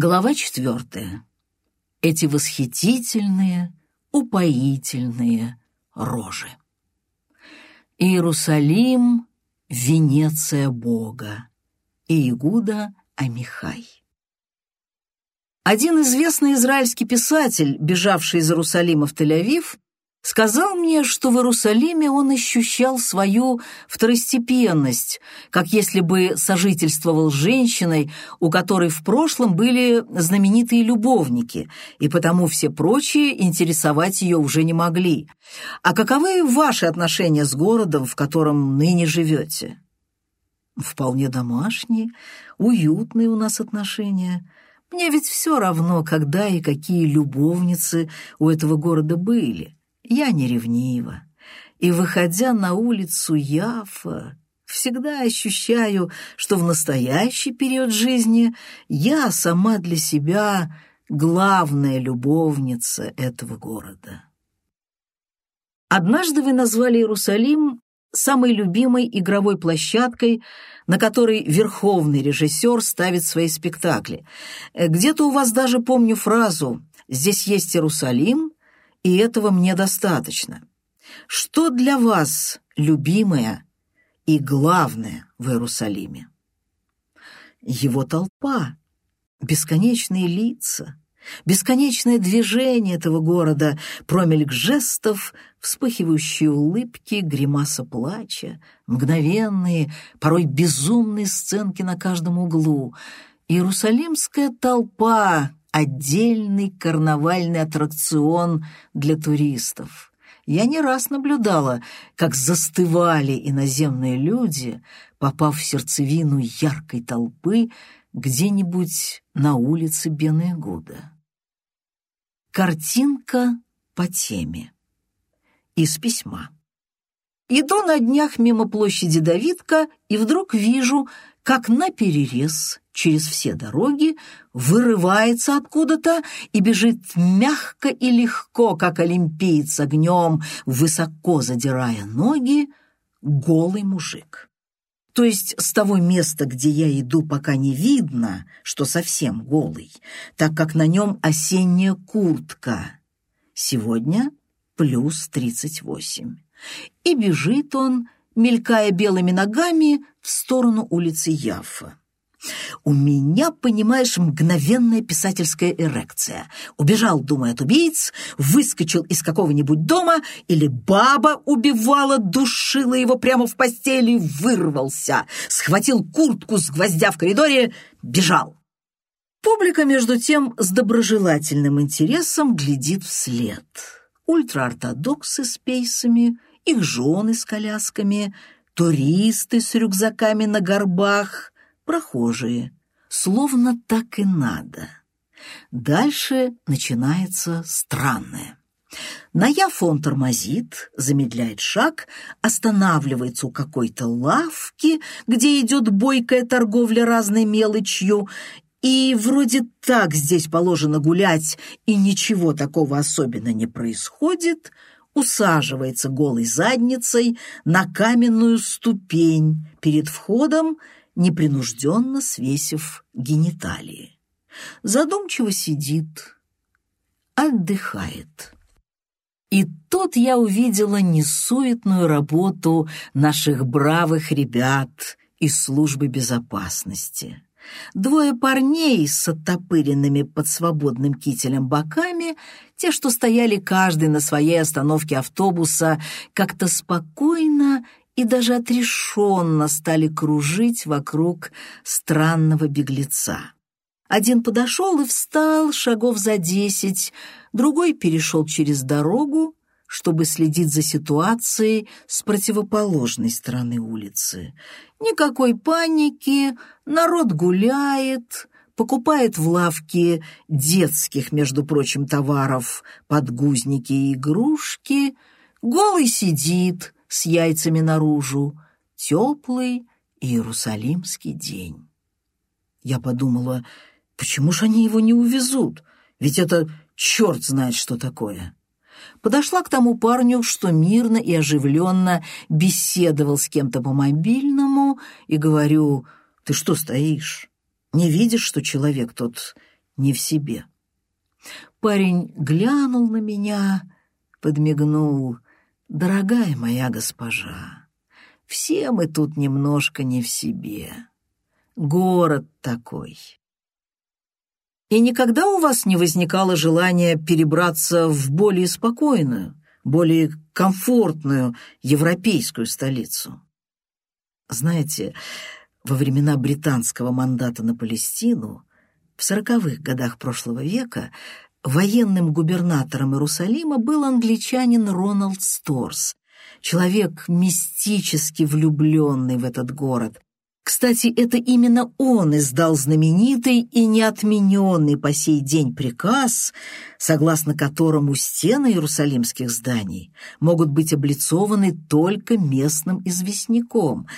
Глава четвертая. Эти восхитительные, упоительные рожи. Иерусалим — Венеция Бога. Иегуда Амихай. Один известный израильский писатель, бежавший из Иерусалима в Тель-Авив, сказал мне, что в Иерусалиме он ощущал свою второстепенность, как если бы сожительствовал с женщиной, у которой в прошлом были знаменитые любовники, и потому все прочие интересовать ее уже не могли. А каковы ваши отношения с городом, в котором ныне живете? Вполне домашние, уютные у нас отношения. Мне ведь все равно, когда и какие любовницы у этого города были. Я не ревнива, и, выходя на улицу Яфа, всегда ощущаю, что в настоящий период жизни я сама для себя главная любовница этого города. Однажды вы назвали Иерусалим самой любимой игровой площадкой, на которой верховный режиссер ставит свои спектакли. Где-то у вас даже помню фразу «Здесь есть Иерусалим, и этого мне достаточно. Что для вас любимое и главное в Иерусалиме? Его толпа, бесконечные лица, бесконечное движение этого города, промельк жестов, вспыхивающие улыбки, гримаса плача, мгновенные, порой безумные сценки на каждом углу. Иерусалимская толпа, отдельный карнавальный аттракцион для туристов. Я не раз наблюдала, как застывали иноземные люди, попав в сердцевину яркой толпы где-нибудь на улице Бенегуда. Картинка по теме. Из письма. Иду на днях мимо площади Давидка и вдруг вижу, как на перерез через все дороги, вырывается откуда-то и бежит мягко и легко, как олимпиец огнем, высоко задирая ноги, голый мужик. То есть с того места, где я иду, пока не видно, что совсем голый, так как на нем осенняя куртка. Сегодня плюс тридцать восемь. И бежит он, мелькая белыми ногами, в сторону улицы Яффа. У меня, понимаешь, мгновенная писательская эрекция. Убежал, думая от убийц, выскочил из какого-нибудь дома, или баба убивала, душила его прямо в постели, вырвался, схватил куртку с гвоздя в коридоре, бежал. Публика, между тем, с доброжелательным интересом глядит вслед. Ультраортодоксы с пейсами, их жены с колясками, туристы с рюкзаками на горбах — прохожие, словно так и надо. Дальше начинается странное. Наяв он тормозит, замедляет шаг, останавливается у какой-то лавки, где идет бойкая торговля разной мелочью, и вроде так здесь положено гулять, и ничего такого особенно не происходит, усаживается голой задницей на каменную ступень перед входом непринужденно свесив гениталии. Задумчиво сидит, отдыхает. И тут я увидела несуетную работу наших бравых ребят из службы безопасности. Двое парней с оттопыренными под свободным кителем боками, те, что стояли каждый на своей остановке автобуса, как-то спокойно и даже отрешенно стали кружить вокруг странного беглеца. Один подошел и встал шагов за десять, другой перешел через дорогу, чтобы следить за ситуацией с противоположной стороны улицы. Никакой паники, народ гуляет, покупает в лавке детских, между прочим, товаров, подгузники и игрушки, голый сидит, с яйцами наружу, теплый иерусалимский день. Я подумала, почему же они его не увезут? Ведь это черт знает, что такое. Подошла к тому парню, что мирно и оживленно беседовал с кем-то по мобильному, и говорю, «Ты что стоишь? Не видишь, что человек тот не в себе. Парень глянул на меня, подмигнул. «Дорогая моя госпожа, все мы тут немножко не в себе. Город такой». «И никогда у вас не возникало желания перебраться в более спокойную, более комфортную европейскую столицу?» Знаете, во времена британского мандата на Палестину в сороковых годах прошлого века военным губернатором Иерусалима был англичанин Роналд Сторс, человек мистически влюбленный в этот город. Кстати, это именно он издал знаменитый и неотмененный по сей день приказ, согласно которому стены иерусалимских зданий могут быть облицованы только местным известняком,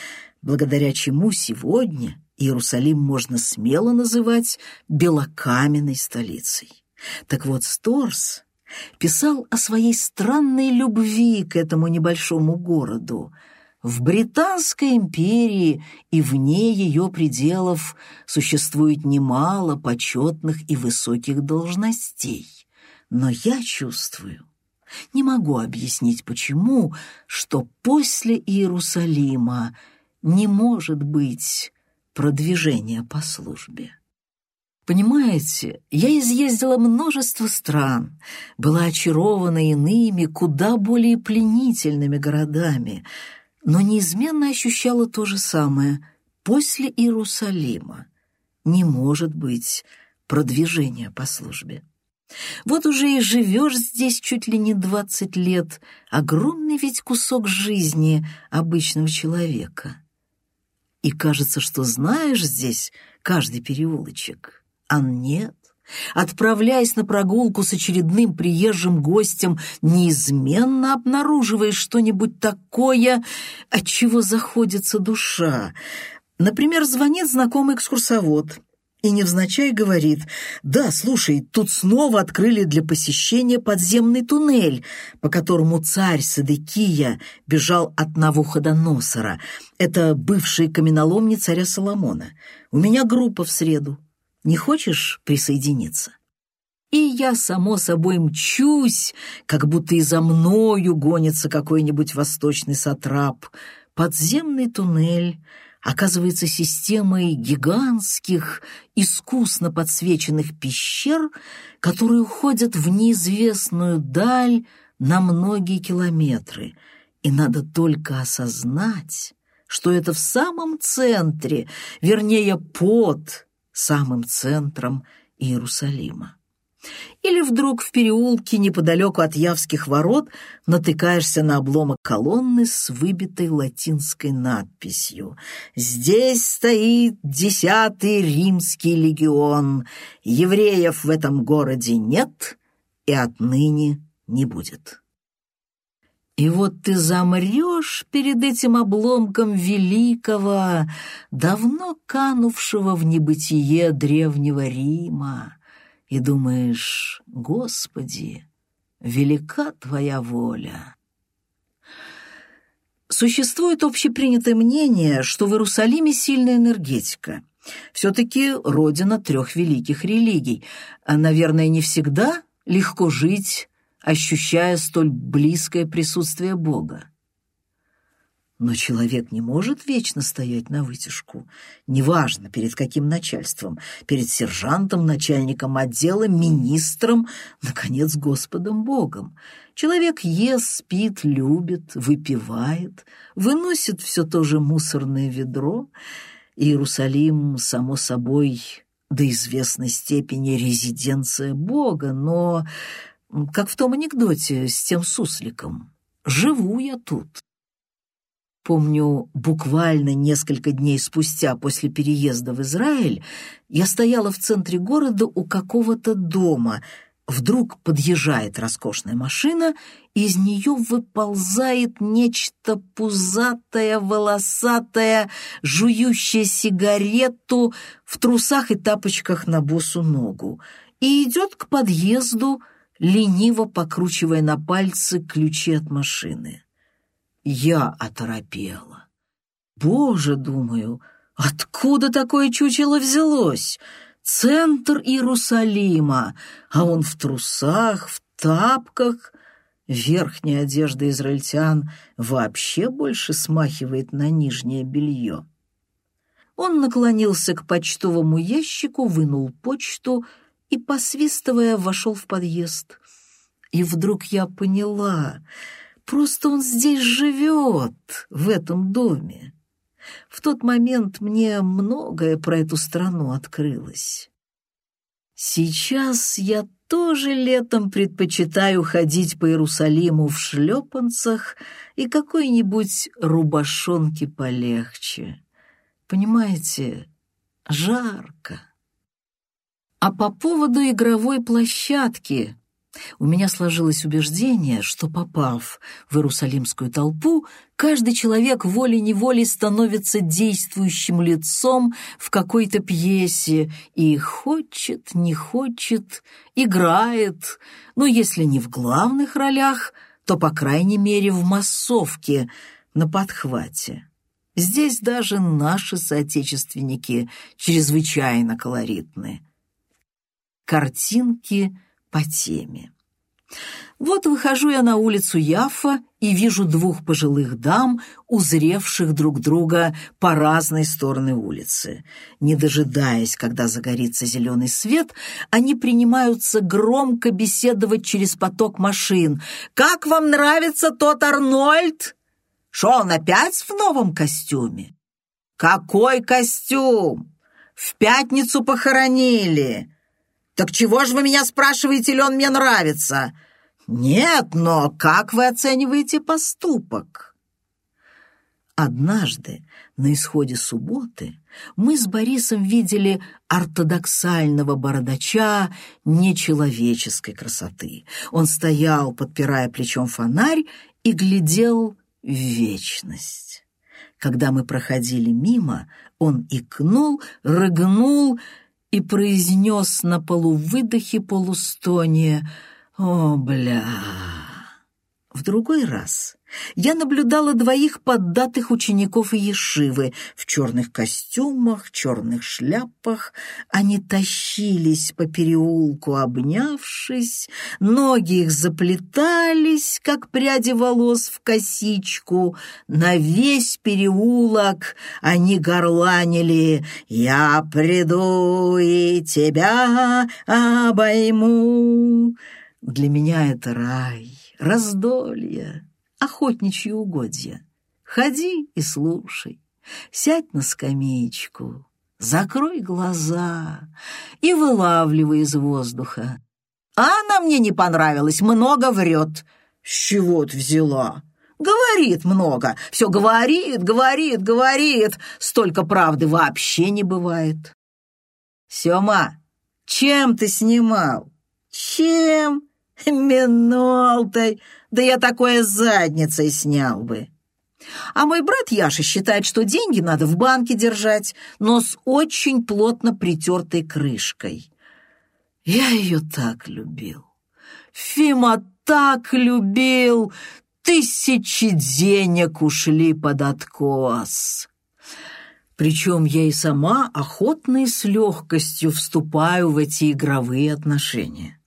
благодаря чему сегодня Иерусалим можно смело называть белокаменной столицей. Так вот, Сторс писал о своей странной любви к этому небольшому городу. В Британской империи и вне ее пределов существует немало почетных и высоких должностей. Но я чувствую, не могу объяснить почему, что после Иерусалима не может быть продвижения по службе. Понимаете, я изъездила множество стран, была очарована иными, куда более пленительными городами, но неизменно ощущала то же самое. После Иерусалима не может быть продвижения по службе. Вот уже и живешь здесь чуть ли не двадцать лет, огромный ведь кусок жизни обычного человека. И кажется, что знаешь здесь каждый переулочек. А нет. Отправляясь на прогулку с очередным приезжим гостем, неизменно обнаруживаешь что-нибудь такое, от чего заходится душа. Например, звонит знакомый экскурсовод и невзначай говорит, «Да, слушай, тут снова открыли для посещения подземный туннель, по которому царь Садыкия бежал от Навуходоносора. Это бывшие каменоломни царя Соломона. У меня группа в среду. Не хочешь присоединиться?» И я, само собой, мчусь, как будто и за мною гонится какой-нибудь восточный сатрап. Подземный туннель оказывается системой гигантских, искусно подсвеченных пещер, которые уходят в неизвестную даль на многие километры. И надо только осознать, что это в самом центре, вернее, под самым центром Иерусалима. Или вдруг в переулке неподалеку от Явских ворот натыкаешься на обломок колонны с выбитой латинской надписью «Здесь стоит десятый римский легион. Евреев в этом городе нет и отныне не будет». И вот ты замрешь перед этим обломком великого, давно канувшего в небытие древнего Рима, и думаешь, Господи, велика Твоя воля. Существует общепринятое мнение, что в Иерусалиме сильная энергетика. Все-таки родина трех великих религий. А, наверное, не всегда легко жить ощущая столь близкое присутствие Бога. Но человек не может вечно стоять на вытяжку. Неважно, перед каким начальством. Перед сержантом, начальником отдела, министром, наконец, Господом Богом. Человек ест, спит, любит, выпивает, выносит все то же мусорное ведро. Иерусалим, само собой, до известной степени резиденция Бога, но как в том анекдоте с тем сусликом. «Живу я тут». Помню, буквально несколько дней спустя после переезда в Израиль я стояла в центре города у какого-то дома. Вдруг подъезжает роскошная машина, из нее выползает нечто пузатое, волосатое, жующее сигарету в трусах и тапочках на босу ногу, и идет к подъезду, лениво покручивая на пальцы ключи от машины. Я оторопела. Боже, думаю, откуда такое чучело взялось? центр Иерусалима, а он в трусах, в тапках. Верхняя одежда израильтян вообще больше смахивает на нижнее белье. Он наклонился к почтовому ящику, вынул почту и, посвистывая, вошел в подъезд. И вдруг я поняла, просто он здесь живет, в этом доме. В тот момент мне многое про эту страну открылось. Сейчас я тоже летом предпочитаю ходить по Иерусалиму в шлепанцах и какой-нибудь рубашонке полегче. Понимаете, жарко. А по поводу игровой площадки у меня сложилось убеждение, что, попав в иерусалимскую толпу, каждый человек волей-неволей становится действующим лицом в какой-то пьесе и хочет, не хочет, играет, но если не в главных ролях, то, по крайней мере, в массовке, на подхвате. Здесь даже наши соотечественники чрезвычайно колоритны. Картинки — по теме. Вот выхожу я на улицу Яффа и вижу двух пожилых дам, узревших друг друга по разные стороны улицы. Не дожидаясь, когда загорится зеленый свет, они принимаются громко беседовать через поток машин. «Как вам нравится тот Арнольд? Что, он опять в новом костюме?» «Какой костюм? В пятницу похоронили!» «Так чего же вы меня спрашиваете, ли он мне нравится?» «Нет, но как вы оцениваете поступок?» Однажды, на исходе субботы, мы с Борисом видели ортодоксального бородача нечеловеческой красоты. Он стоял, подпирая плечом фонарь, и глядел в вечность. Когда мы проходили мимо, он икнул, рыгнул и произнес на полувыдохе полустоне «О, бля!». В другой раз я наблюдала двоих поддатых учеников Ешивы в черных костюмах, черных шляпах. Они тащились по переулку, обнявшись, ноги их заплетались, как пряди волос в косичку. На весь переулок они горланили «Я приду и тебя обойму». Для меня это рай, раздолье охотничьи угодья. Ходи и слушай, сядь на скамеечку, закрой глаза и вылавливай из воздуха. А она мне не понравилась, много врет. С чего ты взяла? Говорит много, все говорит, говорит, говорит. Столько правды вообще не бывает. Сема, чем ты снимал? Чем? Минолтой. Да я такое задницей снял бы. А мой брат Яша считает, что деньги надо в банке держать, но с очень плотно притертой крышкой. Я ее так любил. Фима так любил. Тысячи денег ушли под откос. Причем я и сама охотно и с легкостью вступаю в эти игровые отношения.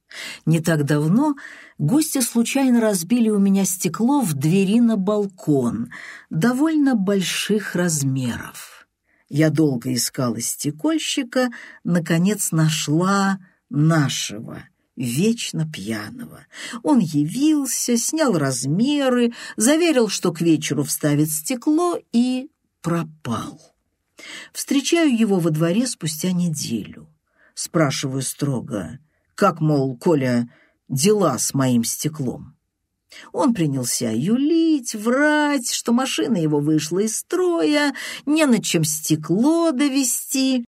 Не так давно гости случайно разбили у меня стекло в двери на балкон, довольно больших размеров. Я долго искала стекольщика, наконец нашла нашего, вечно пьяного. Он явился, снял размеры, заверил, что к вечеру вставит стекло и пропал. Встречаю его во дворе спустя неделю. Спрашиваю строго, как, мол, Коля, дела с моим стеклом. Он принялся юлить, врать, что машина его вышла из строя, не на чем стекло довести.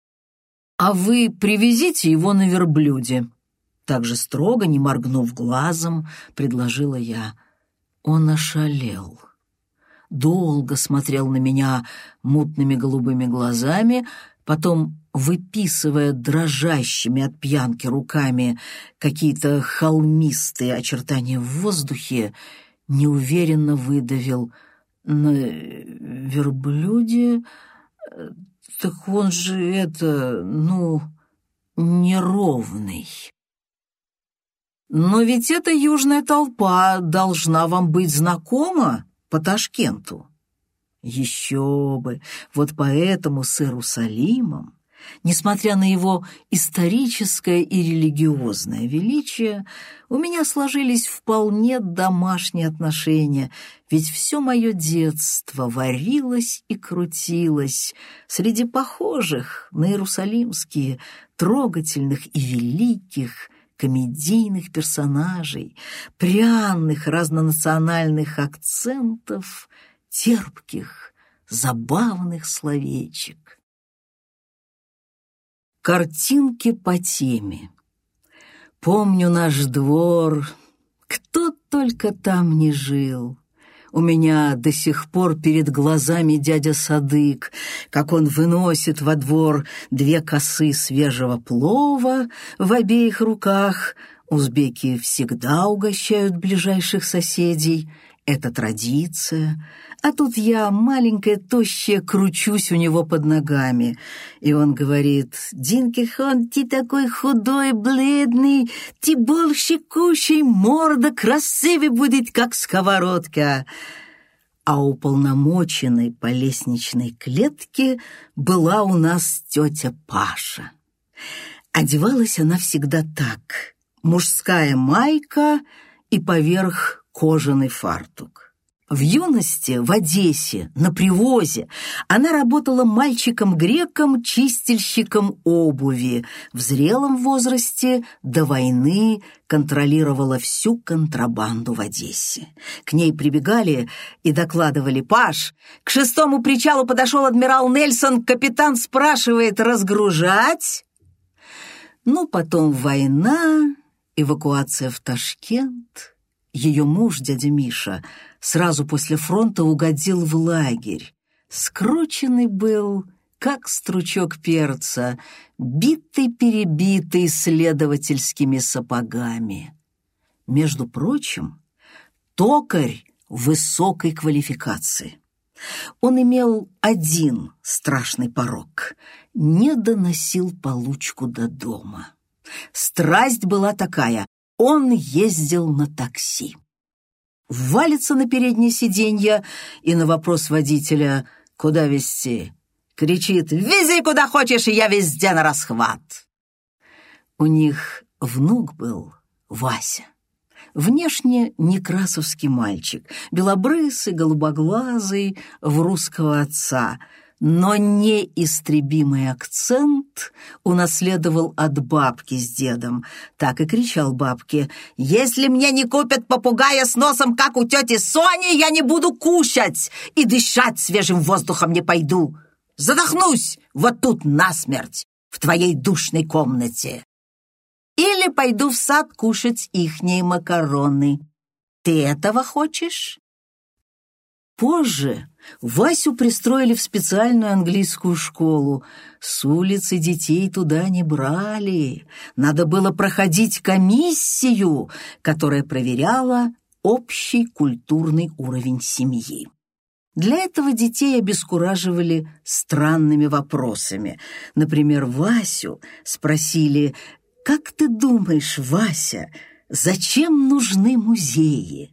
«А вы привезите его на верблюде», — так же строго, не моргнув глазом, предложила я. Он ошалел. Долго смотрел на меня мутными голубыми глазами, потом выписывая дрожащими от пьянки руками какие-то холмистые очертания в воздухе, неуверенно выдавил «На верблюде? Так он же это, ну, неровный. Но ведь эта южная толпа должна вам быть знакома по Ташкенту. Еще бы, вот поэтому с Иерусалимом Несмотря на его историческое и религиозное величие, у меня сложились вполне домашние отношения, ведь все мое детство варилось и крутилось среди похожих на иерусалимские, трогательных и великих, комедийных персонажей, пряных разнонациональных акцентов, терпких, забавных словечек. Картинки по теме. Помню наш двор, кто только там не жил. У меня до сих пор перед глазами дядя Садык, как он выносит во двор две косы свежего плова в обеих руках. Узбеки всегда угощают ближайших соседей. Это традиция. А тут я, маленькая, тощая, кручусь у него под ногами. И он говорит, «Динкихон, ты такой худой, бледный, ты больше кушай, морда красивей будет, как сковородка». А у полномоченной по лестничной клетке была у нас тетя Паша. Одевалась она всегда так. Мужская майка и поверх кожаный фартук. В юности в Одессе, на привозе, она работала мальчиком-греком, чистильщиком обуви. В зрелом возрасте до войны контролировала всю контрабанду в Одессе. К ней прибегали и докладывали «Паш, к шестому причалу подошел адмирал Нельсон, капитан спрашивает, разгружать?» Ну, потом война, эвакуация в Ташкент. Ее муж, дядя Миша, сразу после фронта угодил в лагерь. Скрученный был, как стручок перца, битый-перебитый следовательскими сапогами. Между прочим, токарь высокой квалификации. Он имел один страшный порог — не доносил получку до дома. Страсть была такая — он ездил на такси валится на переднее сиденье и на вопрос водителя «Куда везти?» кричит «Вези куда хочешь, и я везде на расхват!» У них внук был Вася. Внешне некрасовский мальчик, белобрысый, голубоглазый, в русского отца — но неистребимый акцент унаследовал от бабки с дедом. Так и кричал бабке, «Если мне не купят попугая с носом, как у тети Сони, я не буду кушать и дышать свежим воздухом не пойду. Задохнусь вот тут насмерть, в твоей душной комнате. Или пойду в сад кушать ихние макароны. Ты этого хочешь?» Позже Васю пристроили в специальную английскую школу. С улицы детей туда не брали. Надо было проходить комиссию, которая проверяла общий культурный уровень семьи. Для этого детей обескураживали странными вопросами. Например, Васю спросили, «Как ты думаешь, Вася, зачем нужны музеи?»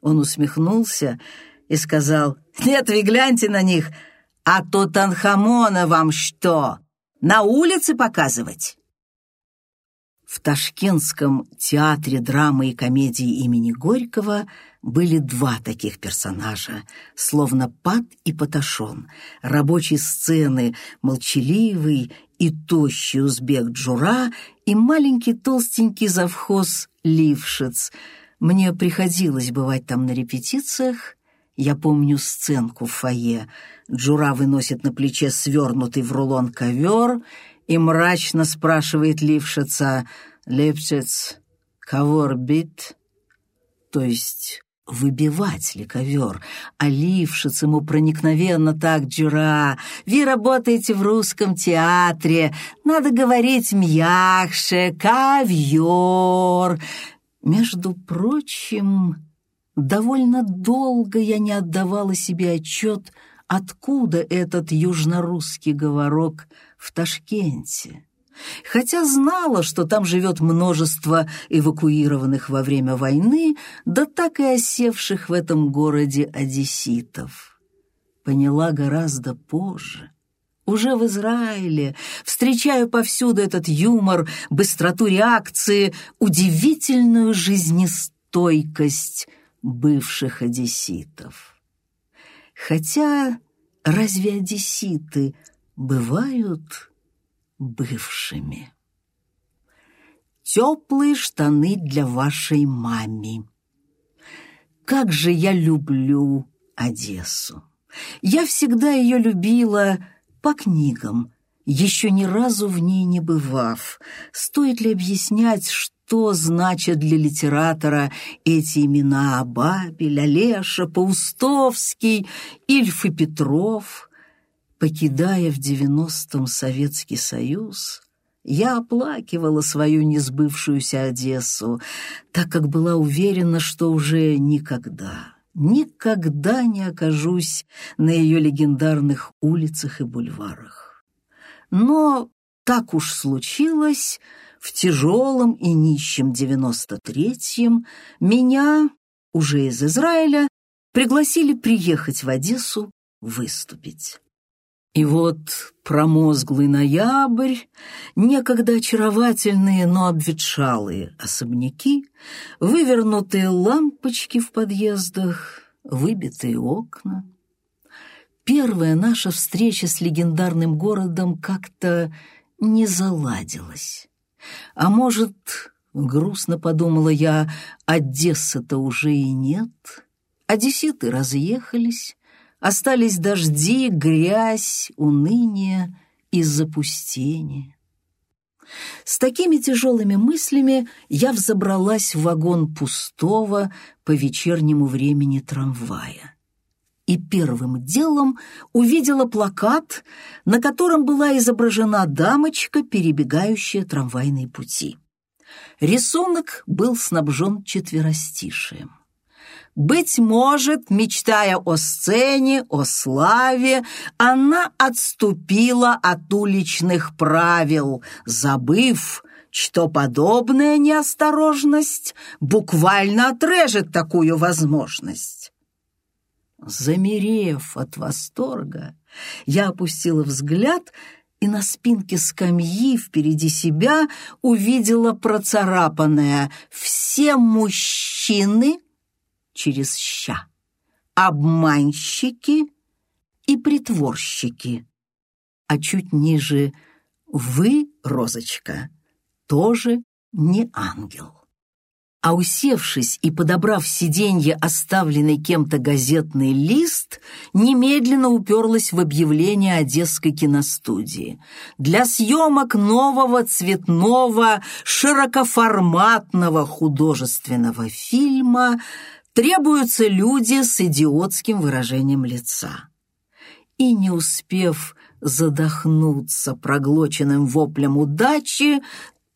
Он усмехнулся и сказал, «Нет, вы гляньте на них, а Тутанхамона вам что, на улице показывать?» В Ташкентском театре драмы и комедии имени Горького были два таких персонажа, словно Пат и Паташон, рабочие сцены, молчаливый и тощий узбек Джура и маленький толстенький завхоз Лившиц. Мне приходилось бывать там на репетициях, я помню сценку в фойе. Джура выносит на плече свернутый в рулон ковер и мрачно спрашивает Лившица «Лепчец, ковер бит?» То есть выбивать ли ковер, а Лившиц ему проникновенно так «Джура, вы работаете в русском театре, надо говорить мягче, ковер». Между прочим, Довольно долго я не отдавала себе отчет, откуда этот южнорусский говорок в Ташкенте. хотя знала, что там живет множество эвакуированных во время войны, да так и осевших в этом городе одесситов. Поняла гораздо позже. Уже в Израиле встречаю повсюду этот юмор, быстроту реакции, удивительную жизнестойкость бывших одесситов. Хотя разве одесситы бывают бывшими. Теплые штаны для вашей мами. Как же я люблю Одессу. Я всегда ее любила по книгам, еще ни разу в ней не бывав. Стоит ли объяснять, что значат для литератора эти имена Бабель, Олеша, Паустовский, Ильф и Петров — Покидая в девяностом Советский Союз, я оплакивала свою несбывшуюся Одессу, так как была уверена, что уже никогда, никогда не окажусь на ее легендарных улицах и бульварах. Но так уж случилось, в тяжелом и нищем девяносто третьем меня, уже из Израиля, пригласили приехать в Одессу выступить. И вот промозглый ноябрь, некогда очаровательные, но обветшалые особняки, вывернутые лампочки в подъездах, выбитые окна. Первая наша встреча с легендарным городом как-то не заладилась. А может, грустно подумала я, Одессы-то уже и нет, одесситы разъехались, Остались дожди, грязь, уныние и запустение. С такими тяжелыми мыслями я взобралась в вагон пустого по вечернему времени трамвая. И первым делом увидела плакат, на котором была изображена дамочка, перебегающая трамвайные пути. Рисунок был снабжен четверостишием. Быть может, мечтая о сцене, о славе, она отступила от уличных правил, забыв, что подобная неосторожность буквально отрежет такую возможность. Замерев от восторга, я опустила взгляд и на спинке скамьи впереди себя увидела процарапанное «Все мужчины через «ща». Обманщики и притворщики. А чуть ниже «Вы, Розочка, тоже не ангел». А усевшись и подобрав сиденье оставленный кем-то газетный лист, немедленно уперлась в объявление Одесской киностудии. Для съемок нового цветного широкоформатного художественного фильма – требуются люди с идиотским выражением лица. И не успев задохнуться проглоченным воплем удачи,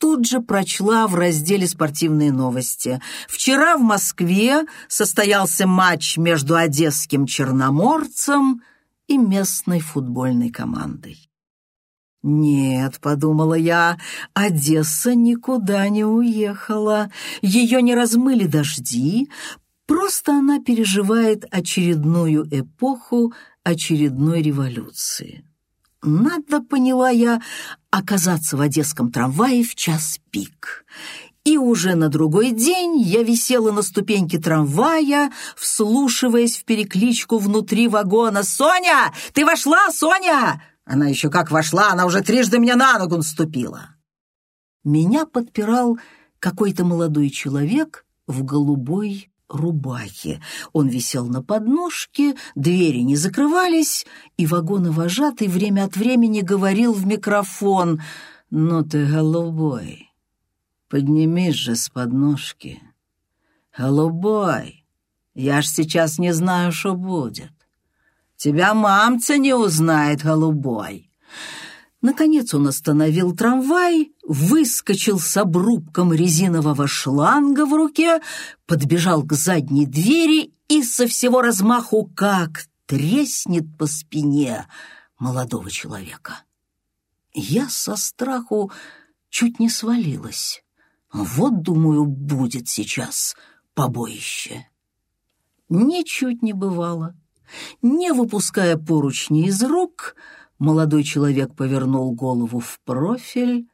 тут же прочла в разделе «Спортивные новости». Вчера в Москве состоялся матч между одесским черноморцем и местной футбольной командой. «Нет», — подумала я, — «Одесса никуда не уехала. Ее не размыли дожди, Просто она переживает очередную эпоху очередной революции. Надо, поняла я, оказаться в одесском трамвае в час пик. И уже на другой день я висела на ступеньке трамвая, вслушиваясь в перекличку внутри вагона. «Соня! Ты вошла, Соня!» Она еще как вошла, она уже трижды меня на ногу наступила. Меня подпирал какой-то молодой человек в голубой рубахе. Он висел на подножке, двери не закрывались, и вагоновожатый время от времени говорил в микрофон «Ну ты голубой, поднимись же с подножки. Голубой, я ж сейчас не знаю, что будет. Тебя мамца не узнает, голубой». Наконец он остановил трамвай, выскочил с обрубком резинового шланга в руке, подбежал к задней двери и со всего размаху как треснет по спине молодого человека. Я со страху чуть не свалилась. Вот, думаю, будет сейчас побоище. Ничуть не бывало. Не выпуская поручни из рук, молодой человек повернул голову в профиль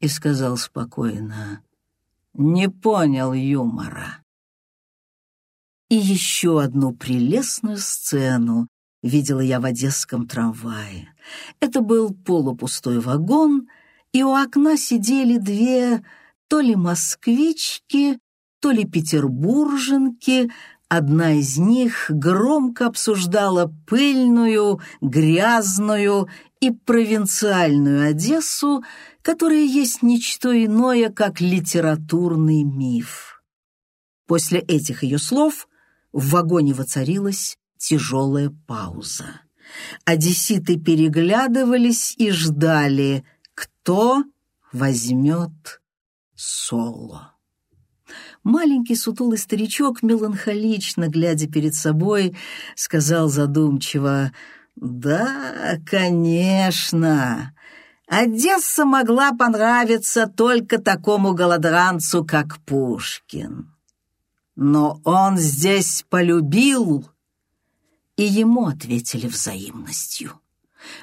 и сказал спокойно, «Не понял юмора». И еще одну прелестную сцену видела я в одесском трамвае. Это был полупустой вагон, и у окна сидели две то ли москвички, то ли петербурженки, Одна из них громко обсуждала пыльную, грязную и провинциальную Одессу, которая есть ничто иное, как литературный миф. После этих ее слов в вагоне воцарилась тяжелая пауза. Одесситы переглядывались и ждали, кто возьмет соло. Маленький сутулый старичок, меланхолично глядя перед собой, сказал задумчиво, «Да, конечно, Одесса могла понравиться только такому голодранцу, как Пушкин. Но он здесь полюбил, и ему ответили взаимностью».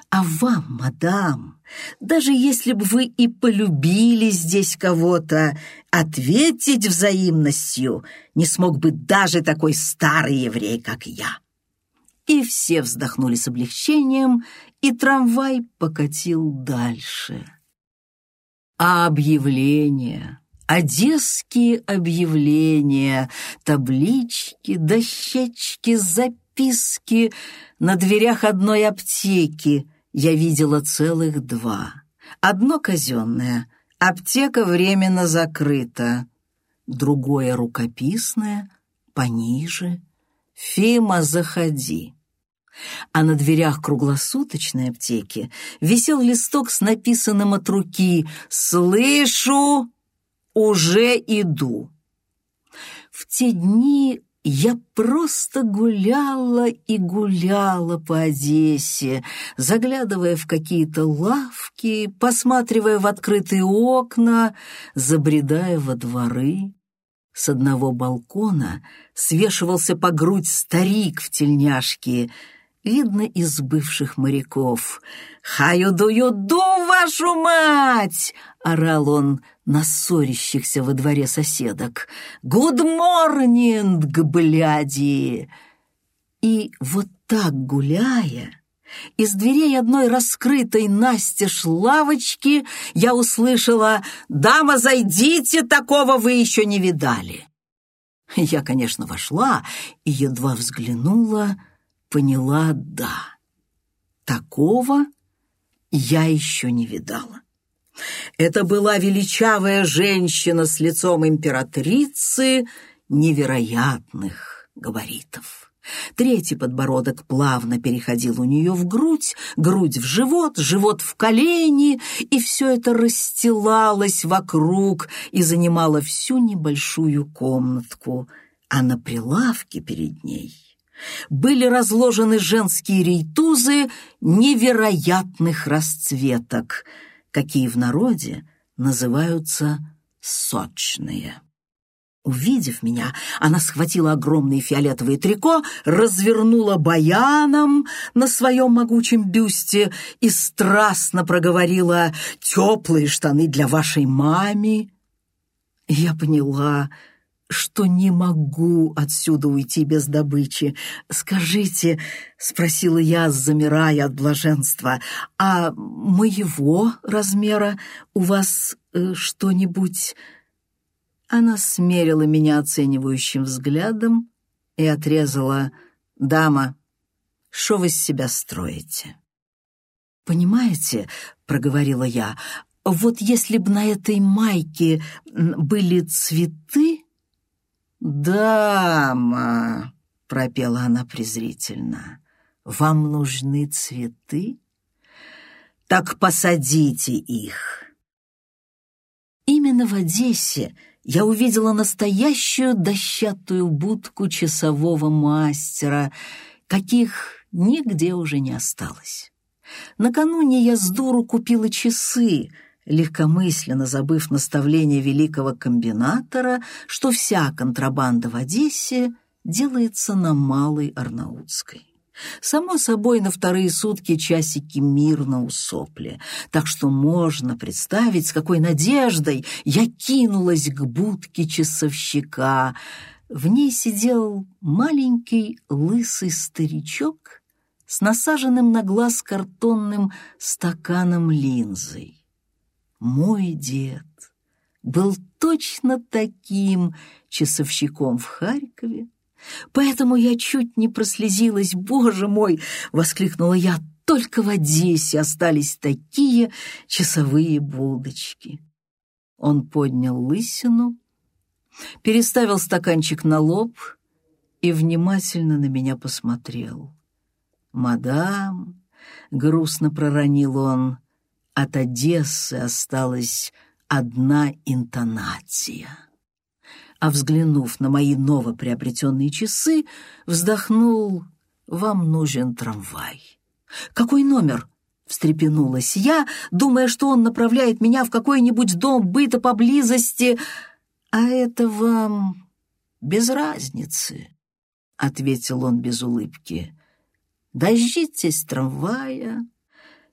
А вам, мадам, даже если бы вы и полюбили здесь кого-то, ответить взаимностью не смог бы даже такой старый еврей, как я. И все вздохнули с облегчением, и трамвай покатил дальше. А объявления, одесские объявления, таблички, дощечки, записки — на дверях одной аптеки я видела целых два. Одно казенное, аптека временно закрыта. Другое рукописное, пониже. «Фима, заходи». А на дверях круглосуточной аптеки висел листок с написанным от руки «Слышу, уже иду». В те дни я просто гуляла и гуляла по Одессе, заглядывая в какие-то лавки, посматривая в открытые окна, забредая во дворы. С одного балкона свешивался по грудь старик в тельняшке, видно, из бывших моряков. «Хаю-дую-ду, вашу мать!» — орал он на ссорящихся во дворе соседок. «Гуд морнинг, бляди!» И вот так гуляя, из дверей одной раскрытой настежь лавочки я услышала «Дама, зайдите, такого вы еще не видали!» Я, конечно, вошла и едва взглянула, поняла «да». Такого я еще не видала. Это была величавая женщина с лицом императрицы невероятных габаритов. Третий подбородок плавно переходил у нее в грудь, грудь в живот, живот в колени, и все это расстилалось вокруг и занимало всю небольшую комнатку, а на прилавке перед ней были разложены женские рейтузы невероятных расцветок — какие в народе называются сочные. Увидев меня, она схватила огромные фиолетовые трико, развернула баяном на своем могучем бюсте и страстно проговорила «теплые штаны для вашей мами». Я поняла, что не могу отсюда уйти без добычи. Скажите, — спросила я, замирая от блаженства, — а моего размера у вас э, что-нибудь... Она смерила меня оценивающим взглядом и отрезала «Дама, что вы с себя строите?» «Понимаете, — проговорила я, — вот если б на этой майке были цветы, «Дама!» — пропела она презрительно. «Вам нужны цветы? Так посадите их!» Именно в Одессе я увидела настоящую дощатую будку часового мастера, каких нигде уже не осталось. Накануне я с дуру купила часы, легкомысленно забыв наставление великого комбинатора, что вся контрабанда в Одессе делается на Малой Арнаутской. Само собой, на вторые сутки часики мирно усопли, так что можно представить, с какой надеждой я кинулась к будке часовщика. В ней сидел маленький лысый старичок с насаженным на глаз картонным стаканом линзой. Мой дед был точно таким часовщиком в Харькове, Поэтому я чуть не прослезилась. «Боже мой!» — воскликнула я. «Только в Одессе остались такие часовые будочки». Он поднял лысину, переставил стаканчик на лоб и внимательно на меня посмотрел. «Мадам», — грустно проронил он, — «от Одессы осталась одна интонация» а взглянув на мои новоприобретенные часы, вздохнул «Вам нужен трамвай». «Какой номер?» — встрепенулась я, думая, что он направляет меня в какой-нибудь дом быта поблизости. «А это вам без разницы», — ответил он без улыбки. «Дождитесь трамвая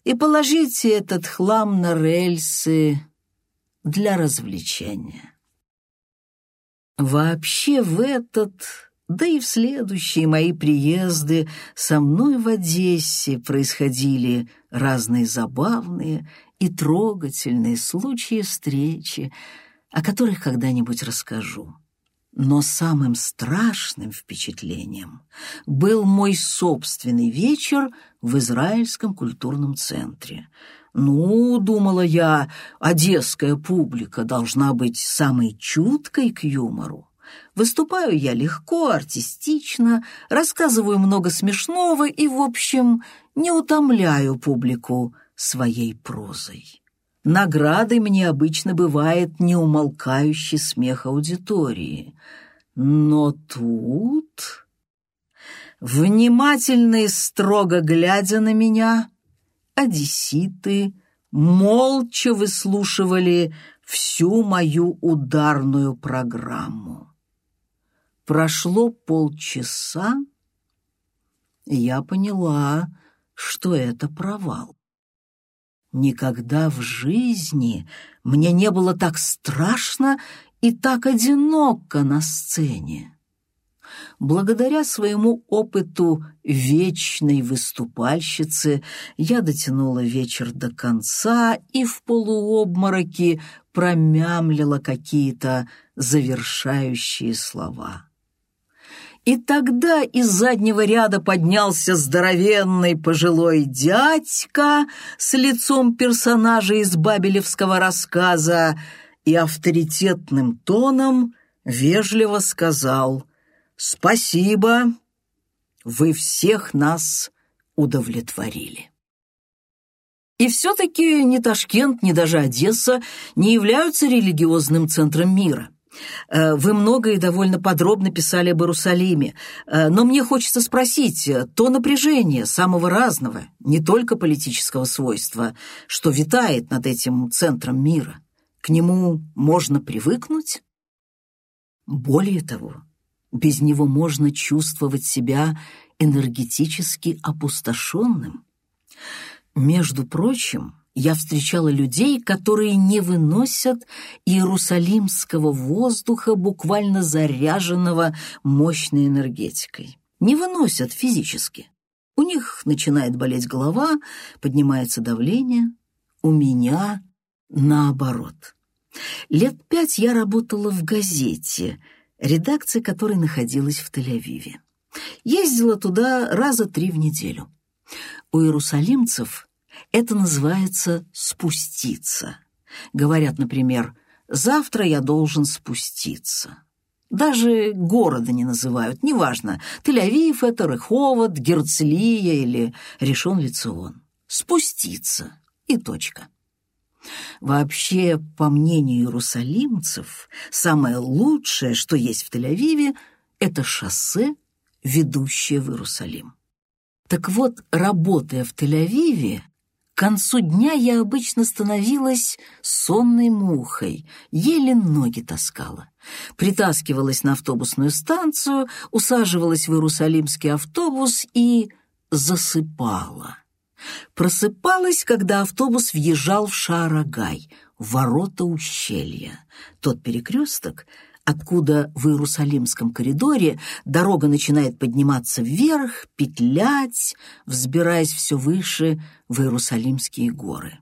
и положите этот хлам на рельсы для развлечения». Вообще в этот, да и в следующие мои приезды со мной в Одессе происходили разные забавные и трогательные случаи встречи, о которых когда-нибудь расскажу. Но самым страшным впечатлением был мой собственный вечер в Израильском культурном центре — ну, думала я, одесская публика должна быть самой чуткой к юмору. Выступаю я легко, артистично, рассказываю много смешного и, в общем, не утомляю публику своей прозой. Наградой мне обычно бывает неумолкающий смех аудитории. Но тут, внимательно и строго глядя на меня, одесситы молча выслушивали всю мою ударную программу. Прошло полчаса, и я поняла, что это провал. Никогда в жизни мне не было так страшно и так одиноко на сцене благодаря своему опыту вечной выступальщицы я дотянула вечер до конца и в полуобмороке промямлила какие-то завершающие слова. И тогда из заднего ряда поднялся здоровенный пожилой дядька с лицом персонажа из бабелевского рассказа и авторитетным тоном вежливо сказал «Спасибо, вы всех нас удовлетворили». И все-таки ни Ташкент, ни даже Одесса не являются религиозным центром мира. Э, вы много и довольно подробно писали об Иерусалиме, э, но мне хочется спросить, то напряжение самого разного, не только политического свойства, что витает над этим центром мира, к нему можно привыкнуть? Более того, без него можно чувствовать себя энергетически опустошенным. Между прочим, я встречала людей, которые не выносят иерусалимского воздуха, буквально заряженного мощной энергетикой. Не выносят физически. У них начинает болеть голова, поднимается давление. У меня наоборот. Лет пять я работала в газете — редакция которой находилась в Тель-Авиве. Ездила туда раза три в неделю. У иерусалимцев это называется «спуститься». Говорят, например, «завтра я должен спуститься». Даже города не называют, неважно, Тель-Авив это, Реховод, Герцлия или Решон Лицион. Спуститься и точка. Вообще, по мнению иерусалимцев, самое лучшее, что есть в Тель-Авиве, это шоссе, ведущее в Иерусалим. Так вот, работая в Тель-Авиве, к концу дня я обычно становилась сонной мухой, еле ноги таскала. Притаскивалась на автобусную станцию, усаживалась в Иерусалимский автобус и засыпала. Просыпалась, когда автобус въезжал в Шаарагай, ворота ущелья. Тот перекресток, откуда в Иерусалимском коридоре дорога начинает подниматься вверх, петлять, взбираясь все выше в Иерусалимские горы.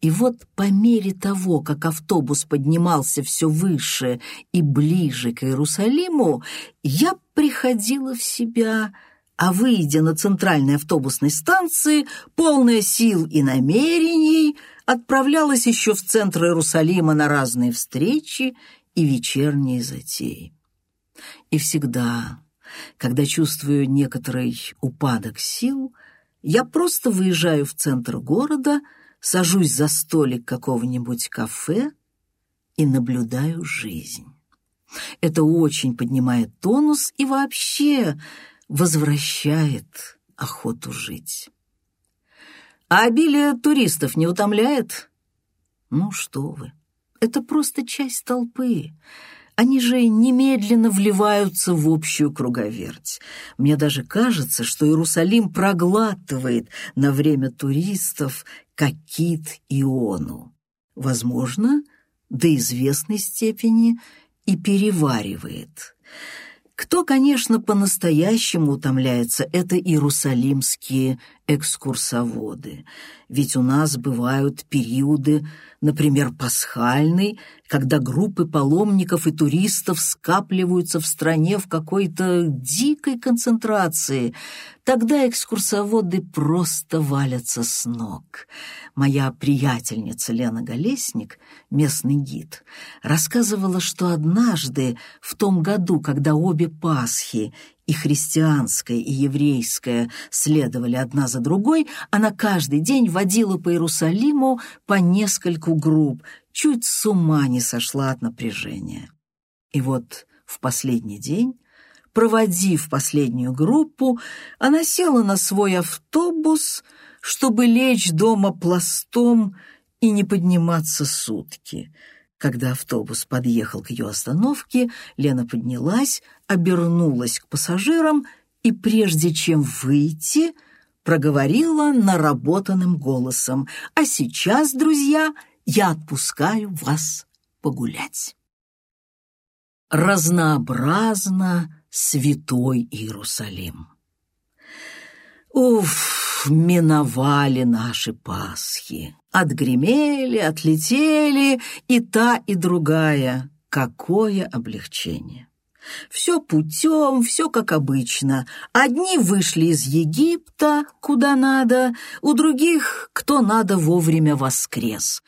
И вот по мере того, как автобус поднимался все выше и ближе к Иерусалиму, я приходила в себя, а выйдя на центральной автобусной станции, полная сил и намерений, отправлялась еще в центр Иерусалима на разные встречи и вечерние затеи. И всегда, когда чувствую некоторый упадок сил, я просто выезжаю в центр города, сажусь за столик какого-нибудь кафе и наблюдаю жизнь. Это очень поднимает тонус и вообще возвращает охоту жить. А обилие туристов не утомляет? Ну что вы, это просто часть толпы. Они же немедленно вливаются в общую круговерть. Мне даже кажется, что Иерусалим проглатывает на время туристов, как кит Иону. Возможно, до известной степени и переваривает. Кто, конечно, по-настоящему утомляется, это иерусалимские экскурсоводы. Ведь у нас бывают периоды, например, пасхальный, когда группы паломников и туристов скапливаются в стране в какой-то дикой концентрации. Тогда экскурсоводы просто валятся с ног. Моя приятельница Лена Голесник, местный гид, рассказывала, что однажды, в том году, когда обе Пасхи, и христианская, и еврейская, следовали одна за другой, она каждый день водила по Иерусалиму по нескольку групп, чуть с ума не сошла от напряжения. И вот в последний день, проводив последнюю группу, она села на свой автобус, чтобы лечь дома пластом и не подниматься сутки — когда автобус подъехал к ее остановке, Лена поднялась, обернулась к пассажирам и, прежде чем выйти, проговорила наработанным голосом «А сейчас, друзья, я отпускаю вас погулять». Разнообразно святой Иерусалим. Уф, миновали наши Пасхи. Отгремели, отлетели и та, и другая. Какое облегчение! Все путем, все как обычно. Одни вышли из Египта, куда надо, у других, кто надо, вовремя воскрес.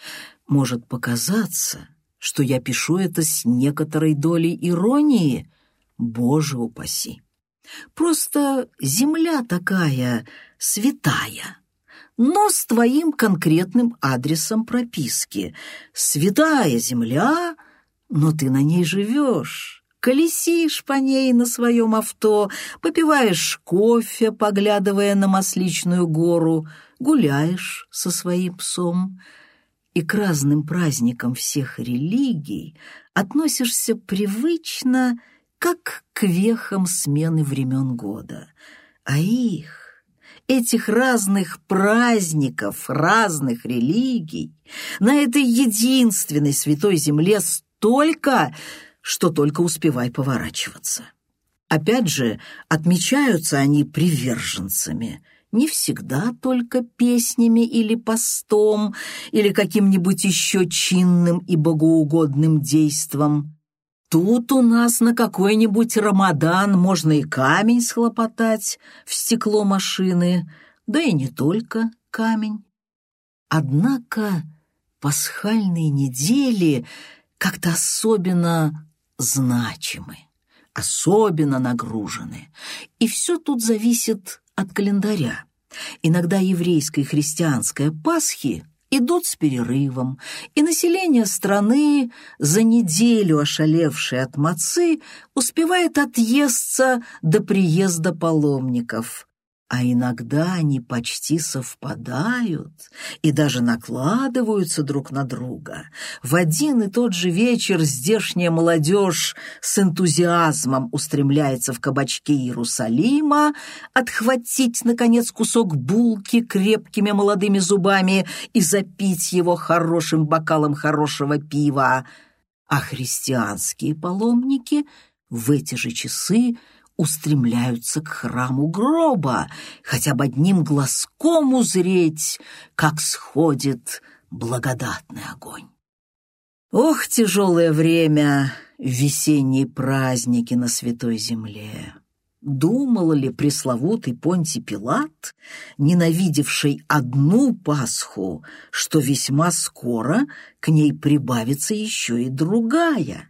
Может показаться, что я пишу это с некоторой долей иронии. Боже упаси! Просто земля такая святая, но с твоим конкретным адресом прописки. Святая земля, но ты на ней живешь. Колесишь по ней на своем авто, попиваешь кофе, поглядывая на Масличную гору, гуляешь со своим псом и к разным праздникам всех религий относишься привычно как к вехам смены времен года. А их, этих разных праздников, разных религий, на этой единственной святой земле столько, что только успевай поворачиваться. Опять же, отмечаются они приверженцами – не всегда только песнями или постом, или каким-нибудь еще чинным и богоугодным действом. Тут у нас на какой-нибудь Рамадан можно и камень схлопотать в стекло машины, да и не только камень. Однако пасхальные недели как-то особенно значимы, особенно нагружены, и все тут зависит от календаря. Иногда еврейская и христианская Пасхи идут с перерывом, и население страны, за неделю ошалевшее от мацы, успевает отъесться до приезда паломников. А иногда они почти совпадают и даже накладываются друг на друга. В один и тот же вечер здешняя молодежь с энтузиазмом устремляется в кабачки Иерусалима отхватить, наконец, кусок булки крепкими молодыми зубами и запить его хорошим бокалом хорошего пива. А христианские паломники в эти же часы устремляются к храму гроба, хотя бы одним глазком узреть, как сходит благодатный огонь. Ох, тяжелое время, весенние праздники на Святой Земле! Думал ли пресловутый Понтий Пилат, ненавидевший одну Пасху, что весьма скоро к ней прибавится еще и другая —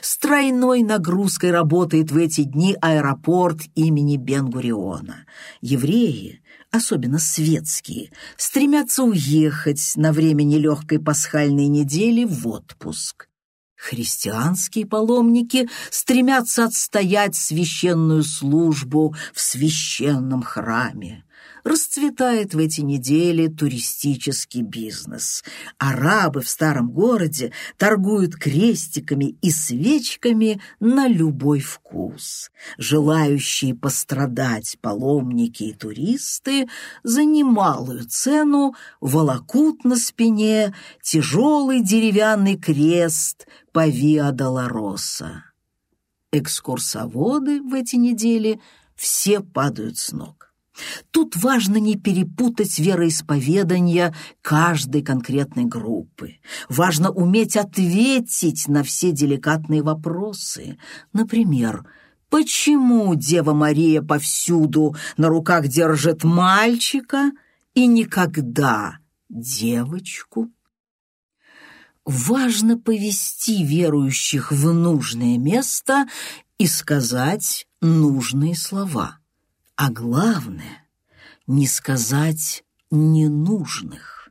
с тройной нагрузкой работает в эти дни аэропорт имени Бен-Гуриона. Евреи, особенно светские, стремятся уехать на время нелегкой пасхальной недели в отпуск. Христианские паломники стремятся отстоять священную службу в священном храме расцветает в эти недели туристический бизнес. Арабы в старом городе торгуют крестиками и свечками на любой вкус. Желающие пострадать паломники и туристы за немалую цену волокут на спине тяжелый деревянный крест по Виа-Долороса. Экскурсоводы в эти недели все падают с ног. Тут важно не перепутать вероисповедания каждой конкретной группы. Важно уметь ответить на все деликатные вопросы. Например, почему Дева Мария повсюду на руках держит мальчика и никогда девочку? Важно повести верующих в нужное место и сказать нужные слова а главное — не сказать ненужных.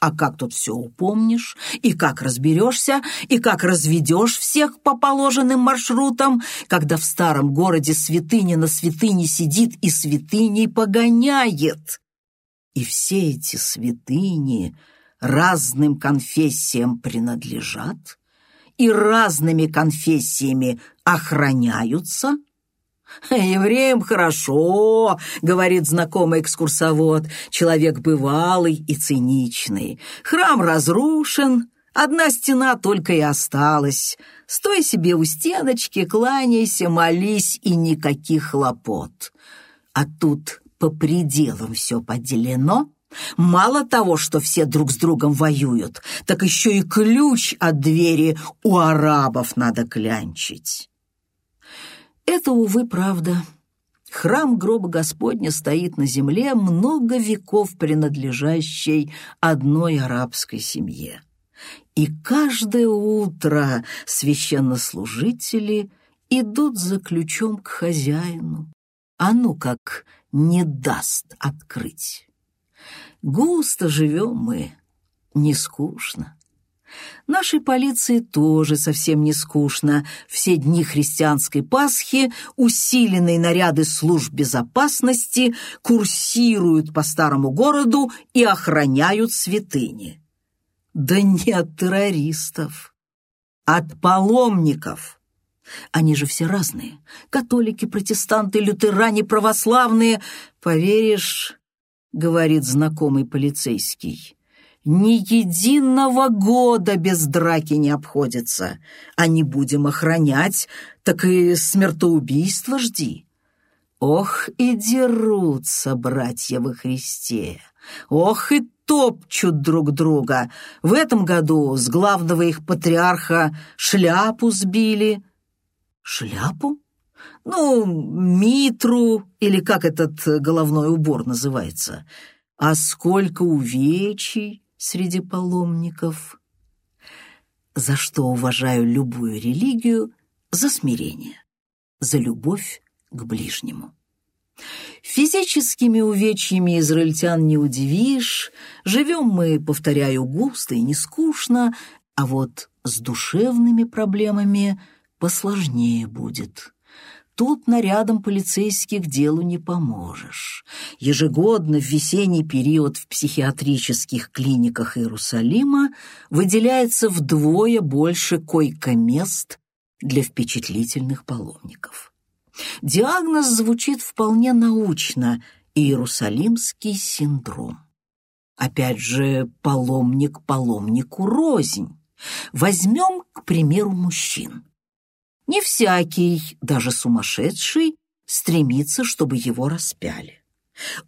А как тут все упомнишь, и как разберешься, и как разведешь всех по положенным маршрутам, когда в старом городе святыня на святыне сидит и святыней погоняет? И все эти святыни разным конфессиям принадлежат и разными конфессиями охраняются — «Евреям хорошо», — говорит знакомый экскурсовод, человек бывалый и циничный. «Храм разрушен, одна стена только и осталась. Стой себе у стеночки, кланяйся, молись и никаких хлопот. А тут по пределам все поделено». Мало того, что все друг с другом воюют, так еще и ключ от двери у арабов надо клянчить. Это, увы, правда. Храм гроба Господня стоит на земле много веков принадлежащей одной арабской семье. И каждое утро священнослужители идут за ключом к хозяину. А ну как не даст открыть. Густо живем мы, не скучно. Нашей полиции тоже совсем не скучно. Все дни христианской Пасхи усиленные наряды служб безопасности курсируют по старому городу и охраняют святыни. Да не от террористов, от паломников. Они же все разные. Католики, протестанты, лютеране, православные. Поверишь, говорит знакомый полицейский, ни единого года без драки не обходится. А не будем охранять, так и смертоубийство жди. Ох и дерутся братья во Христе, ох и топчут друг друга. В этом году с главного их патриарха шляпу сбили. Шляпу? Ну, митру, или как этот головной убор называется. А сколько увечий, среди паломников. За что уважаю любую религию? За смирение, за любовь к ближнему. Физическими увечьями израильтян не удивишь, живем мы, повторяю, густо и не скучно, а вот с душевными проблемами посложнее будет. Тут нарядом полицейских делу не поможешь. Ежегодно в весенний период в психиатрических клиниках Иерусалима выделяется вдвое больше койко-мест для впечатлительных паломников. Диагноз звучит вполне научно – Иерусалимский синдром. Опять же, паломник паломнику рознь. Возьмем, к примеру, мужчин. Не всякий, даже сумасшедший, стремится, чтобы его распяли.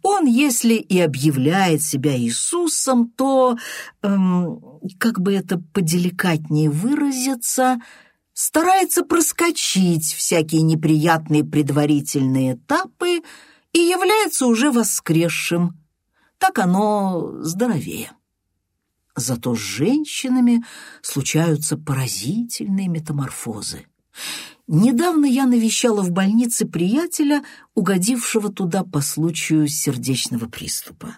Он, если и объявляет себя Иисусом, то, эм, как бы это поделикатнее выразиться, старается проскочить всякие неприятные предварительные этапы и является уже воскресшим. Так оно здоровее. Зато с женщинами случаются поразительные метаморфозы. Недавно я навещала в больнице приятеля, угодившего туда по случаю сердечного приступа.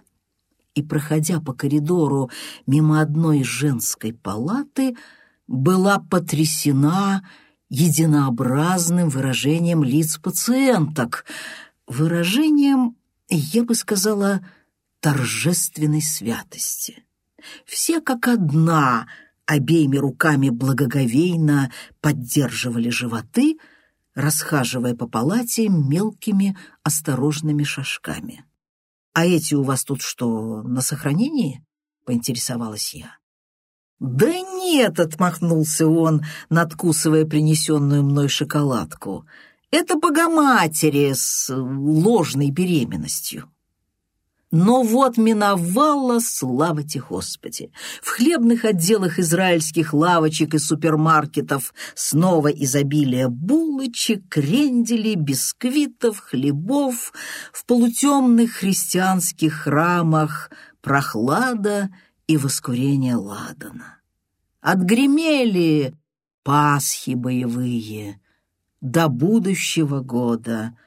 И, проходя по коридору мимо одной женской палаты, была потрясена единообразным выражением лиц пациенток, выражением, я бы сказала, торжественной святости. Все как одна обеими руками благоговейно поддерживали животы, расхаживая по палате мелкими осторожными шажками. «А эти у вас тут что, на сохранении?» — поинтересовалась я. «Да нет», — отмахнулся он, надкусывая принесенную мной шоколадку. «Это богоматери с ложной беременностью». Но вот миновала, слава тебе, Господи! В хлебных отделах израильских лавочек и супермаркетов снова изобилие булочек, кренделей, бисквитов, хлебов, в полутемных христианских храмах прохлада и воскурение ладана. Отгремели Пасхи боевые до будущего года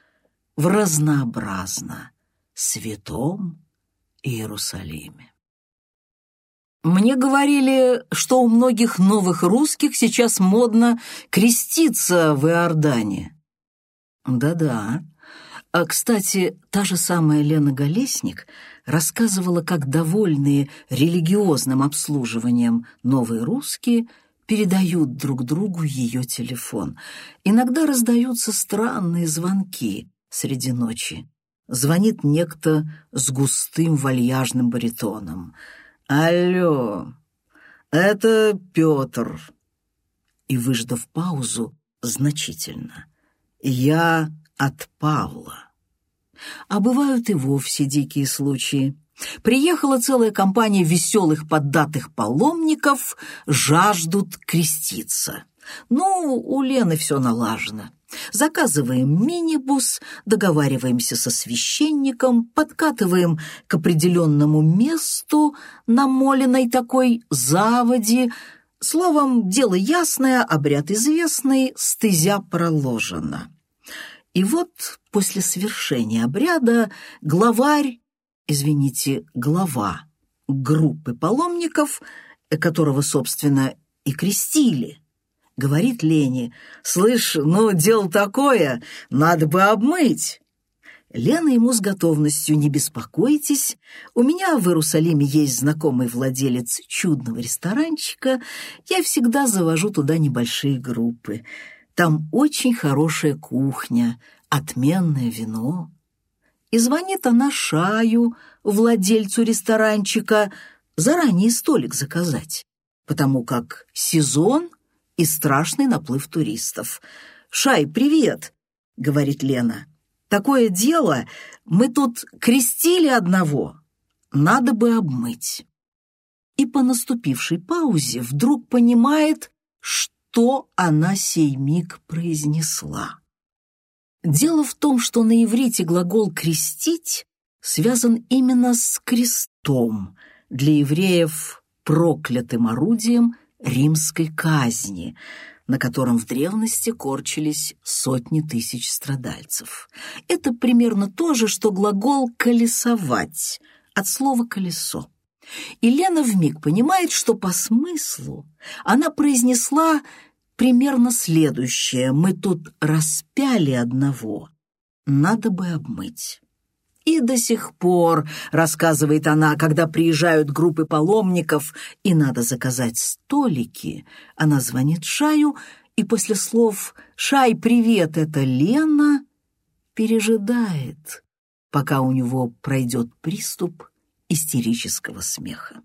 в разнообразно святом Иерусалиме. Мне говорили, что у многих новых русских сейчас модно креститься в Иордане. Да-да. А, кстати, та же самая Лена Голесник рассказывала, как довольные религиозным обслуживанием новые русские передают друг другу ее телефон. Иногда раздаются странные звонки среди ночи звонит некто с густым вальяжным баритоном. «Алло, это Петр». И, выждав паузу, значительно. «Я от Павла». А бывают и вовсе дикие случаи. Приехала целая компания веселых поддатых паломников, жаждут креститься. Ну, у Лены все налажено. Заказываем минибус, договариваемся со священником, подкатываем к определенному месту намоленной такой заводе. Словом, дело ясное, обряд известный, стезя проложена. И вот после свершения обряда главарь, извините, глава группы паломников, которого, собственно, и крестили – Говорит Лене, «Слышь, ну, дело такое, надо бы обмыть». Лена ему с готовностью «Не беспокойтесь, у меня в Иерусалиме есть знакомый владелец чудного ресторанчика, я всегда завожу туда небольшие группы. Там очень хорошая кухня, отменное вино». И звонит она Шаю, владельцу ресторанчика, заранее столик заказать, потому как сезон — и страшный наплыв туристов. «Шай, привет!» — говорит Лена. «Такое дело, мы тут крестили одного. Надо бы обмыть». И по наступившей паузе вдруг понимает, что она сей миг произнесла. Дело в том, что на иврите глагол «крестить» связан именно с крестом, для евреев проклятым орудием римской казни, на котором в древности корчились сотни тысяч страдальцев. Это примерно то же, что глагол «колесовать» от слова «колесо». И Лена вмиг понимает, что по смыслу она произнесла примерно следующее. Мы тут распяли одного, надо бы обмыть. И до сих пор, рассказывает она, когда приезжают группы паломников и надо заказать столики, она звонит Шаю, и после слов «Шай, привет, это Лена» пережидает, пока у него пройдет приступ истерического смеха.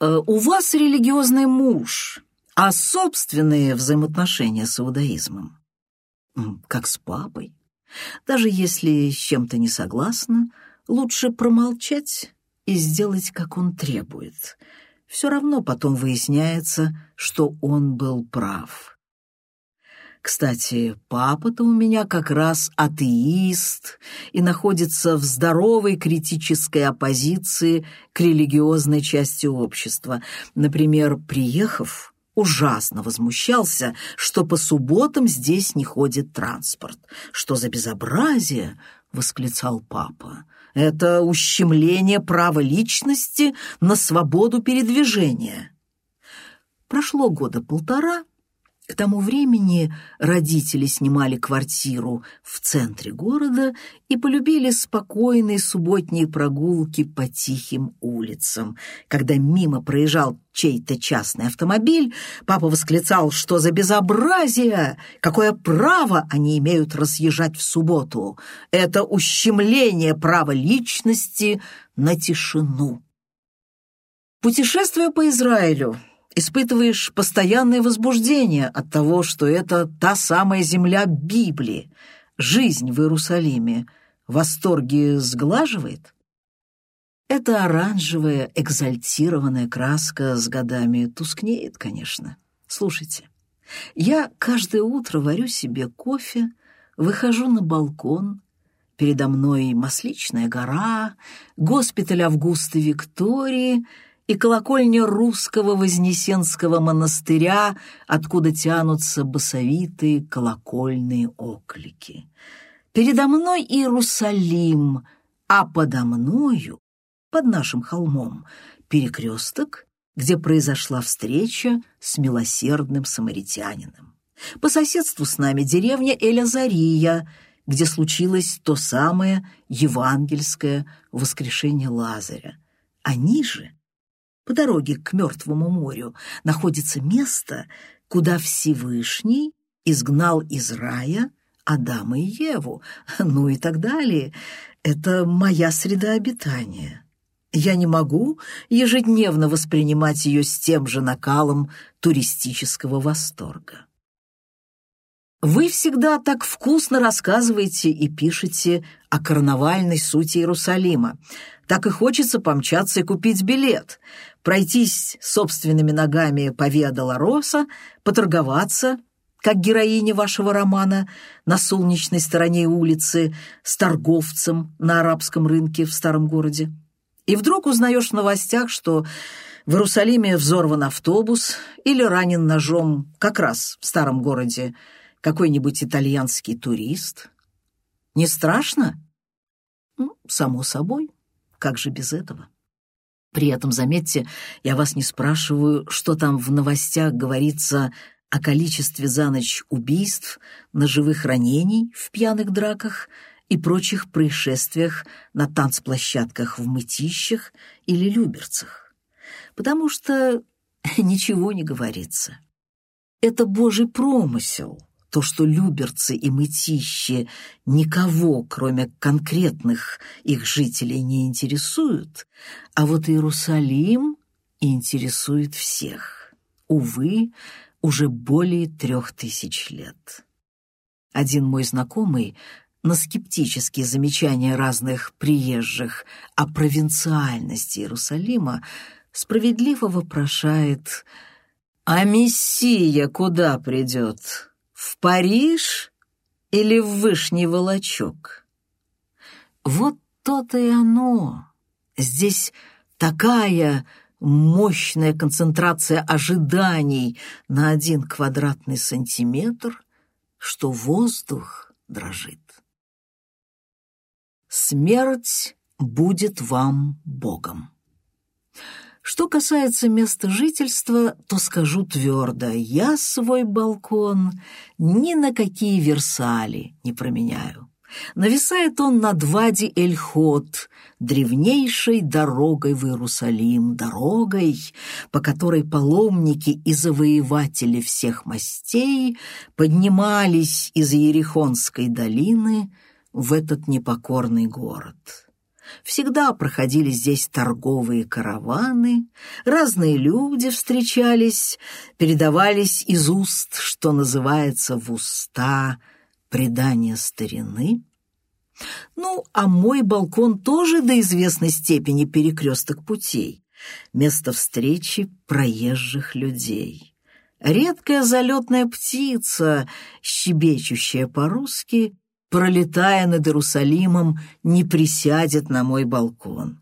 «Э, «У вас религиозный муж, а собственные взаимоотношения с иудаизмом?» «Как с папой. Даже если с чем-то не согласна, лучше промолчать и сделать, как он требует. Все равно потом выясняется, что он был прав». Кстати, папа-то у меня как раз атеист и находится в здоровой критической оппозиции к религиозной части общества. Например, приехав, ужасно возмущался, что по субботам здесь не ходит транспорт. «Что за безобразие!» — восклицал папа. «Это ущемление права личности на свободу передвижения». Прошло года полтора — к тому времени родители снимали квартиру в центре города и полюбили спокойные субботние прогулки по тихим улицам. Когда мимо проезжал чей-то частный автомобиль, папа восклицал, что за безобразие, какое право они имеют разъезжать в субботу. Это ущемление права личности на тишину. Путешествуя по Израилю, испытываешь постоянное возбуждение от того, что это та самая земля Библии, жизнь в Иерусалиме, восторги сглаживает? Эта оранжевая экзальтированная краска с годами тускнеет, конечно. Слушайте, я каждое утро варю себе кофе, выхожу на балкон, передо мной Масличная гора, госпиталь Августы Виктории — и колокольня русского Вознесенского монастыря, откуда тянутся басовитые колокольные оклики. Передо мной Иерусалим, а подо мною, под нашим холмом, перекресток, где произошла встреча с милосердным самаритянином. По соседству с нами деревня Элязария, где случилось то самое евангельское воскрешение Лазаря. А ниже по дороге к Мертвому морю находится место, куда Всевышний изгнал из рая Адама и Еву, ну и так далее. Это моя среда обитания. Я не могу ежедневно воспринимать ее с тем же накалом туристического восторга. Вы всегда так вкусно рассказываете и пишете о карнавальной сути Иерусалима. Так и хочется помчаться и купить билет, пройтись собственными ногами по Виа-Долороса, поторговаться, как героиня вашего романа, на солнечной стороне улицы с торговцем на арабском рынке в старом городе. И вдруг узнаешь в новостях, что в Иерусалиме взорван автобус или ранен ножом как раз в старом городе какой-нибудь итальянский турист. Не страшно? Ну, само собой. Как же без этого? При этом, заметьте, я вас не спрашиваю, что там в новостях говорится о количестве за ночь убийств, ножевых ранений в пьяных драках и прочих происшествиях на танцплощадках в Мытищах или Люберцах. Потому что ничего не говорится. Это Божий промысел, то, что люберцы и мытищи никого, кроме конкретных их жителей, не интересуют, а вот Иерусалим интересует всех. Увы, уже более трех тысяч лет. Один мой знакомый на скептические замечания разных приезжих о провинциальности Иерусалима справедливо вопрошает «А Мессия куда придет?» В Париж или в Вышний Волочок? Вот то-то и оно. Здесь такая мощная концентрация ожиданий на один квадратный сантиметр, что воздух дрожит. Смерть будет вам Богом. Что касается места жительства, то скажу твердо, я свой балкон ни на какие Версали не променяю. Нависает он над Вади-эль-Ход, древнейшей дорогой в Иерусалим, дорогой, по которой паломники и завоеватели всех мастей поднимались из Ерехонской долины в этот непокорный город. Всегда проходили здесь торговые караваны, разные люди встречались, передавались из уст, что называется, в уста предания старины. Ну, а мой балкон тоже до известной степени перекресток путей, место встречи проезжих людей. Редкая залетная птица, щебечущая по-русски — пролетая над Иерусалимом, не присядет на мой балкон.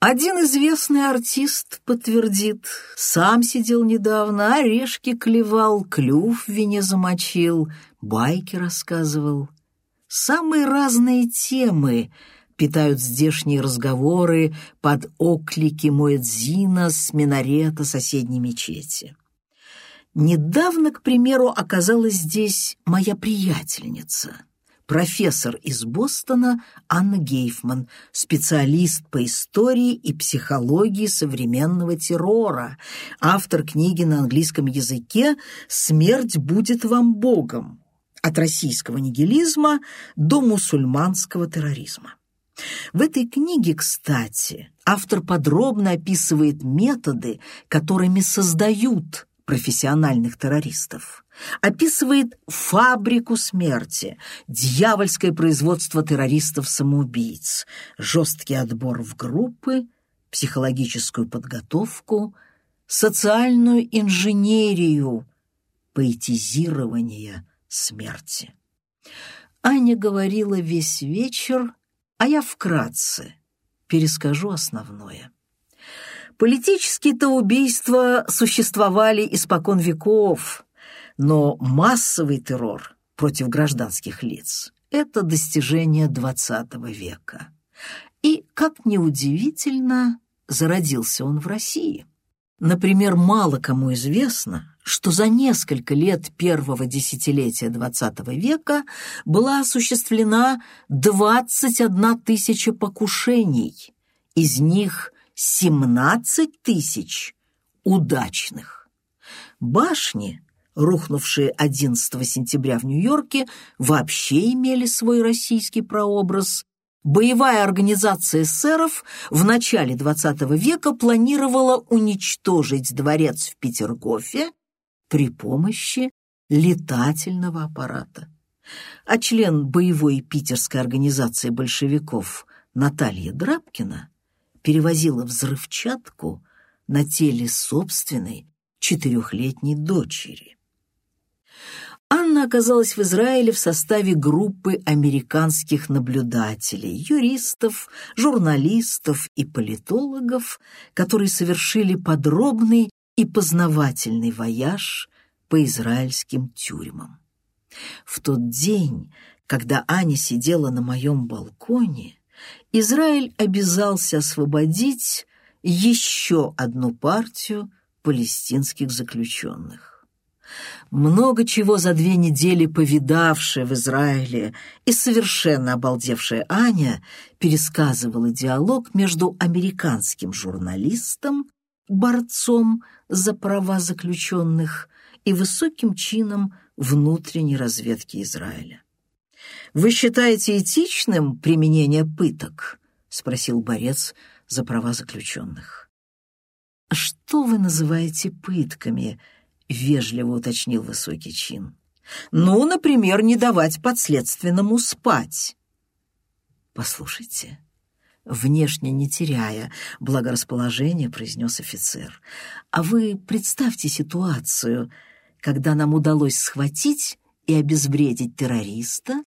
Один известный артист подтвердит, сам сидел недавно, орешки клевал, клюв в вине замочил, байки рассказывал. Самые разные темы питают здешние разговоры под оклики Муэдзина с минарета соседней мечети. Недавно, к примеру, оказалась здесь моя приятельница — профессор из Бостона Анна Гейфман, специалист по истории и психологии современного террора, автор книги на английском языке «Смерть будет вам Богом» от российского нигилизма до мусульманского терроризма. В этой книге, кстати, автор подробно описывает методы, которыми создают профессиональных террористов. Описывает фабрику смерти, дьявольское производство террористов-самоубийц, жесткий отбор в группы, психологическую подготовку, социальную инженерию, поэтизирование смерти. Аня говорила весь вечер, а я вкратце перескажу основное. Политические-то убийства существовали испокон веков, но массовый террор против гражданских лиц – это достижение XX века. И, как ни удивительно, зародился он в России. Например, мало кому известно, что за несколько лет первого десятилетия XX века была осуществлена 21 тысяча покушений, из них 17 тысяч удачных. Башни, рухнувшие 11 сентября в Нью-Йорке, вообще имели свой российский прообраз. Боевая организация эсеров в начале XX века планировала уничтожить дворец в Петергофе при помощи летательного аппарата. А член боевой питерской организации большевиков Наталья Драбкина перевозила взрывчатку на теле собственной четырехлетней дочери. Анна оказалась в Израиле в составе группы американских наблюдателей, юристов, журналистов и политологов, которые совершили подробный и познавательный вояж по израильским тюрьмам. В тот день, когда Аня сидела на моем балконе, Израиль обязался освободить еще одну партию палестинских заключенных. Много чего за две недели повидавшая в Израиле и совершенно обалдевшая Аня пересказывала диалог между американским журналистом, борцом за права заключенных и высоким чином внутренней разведки Израиля. «Вы считаете этичным применение пыток?» — спросил борец за права заключенных. «Что вы называете пытками?» — вежливо уточнил высокий чин. «Ну, например, не давать подследственному спать». «Послушайте», внешне не теряя благорасположения, произнес офицер. «А вы представьте ситуацию, когда нам удалось схватить и обезвредить террориста,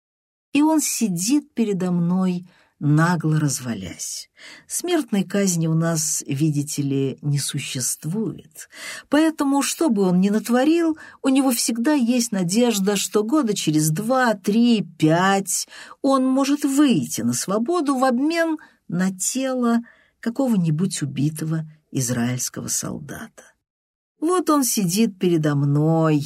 и он сидит передо мной, нагло развалясь. Смертной казни у нас, видите ли, не существует. Поэтому, что бы он ни натворил, у него всегда есть надежда, что года через два, три, пять он может выйти на свободу в обмен на тело какого-нибудь убитого израильского солдата. Вот он сидит передо мной,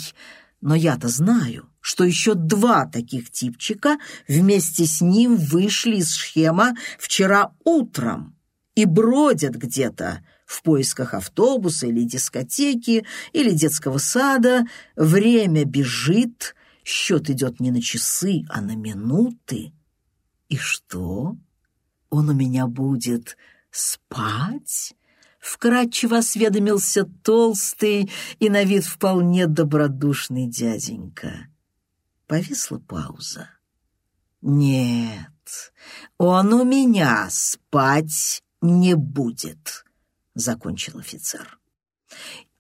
но я-то знаю, что еще два таких типчика вместе с ним вышли из схема вчера утром и бродят где-то в поисках автобуса или дискотеки, или детского сада. Время бежит, счет идет не на часы, а на минуты. И что? Он у меня будет спать? Вкратчиво осведомился толстый и на вид вполне добродушный дяденька. Повисла пауза. «Нет, он у меня спать не будет», — закончил офицер.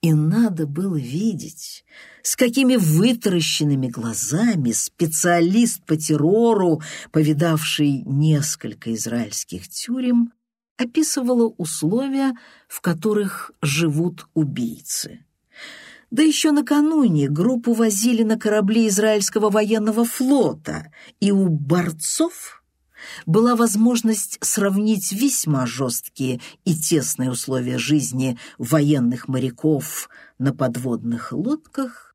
И надо было видеть, с какими вытаращенными глазами специалист по террору, повидавший несколько израильских тюрем, описывала условия, в которых живут убийцы. Да еще накануне группу возили на корабли израильского военного флота, и у борцов была возможность сравнить весьма жесткие и тесные условия жизни военных моряков на подводных лодках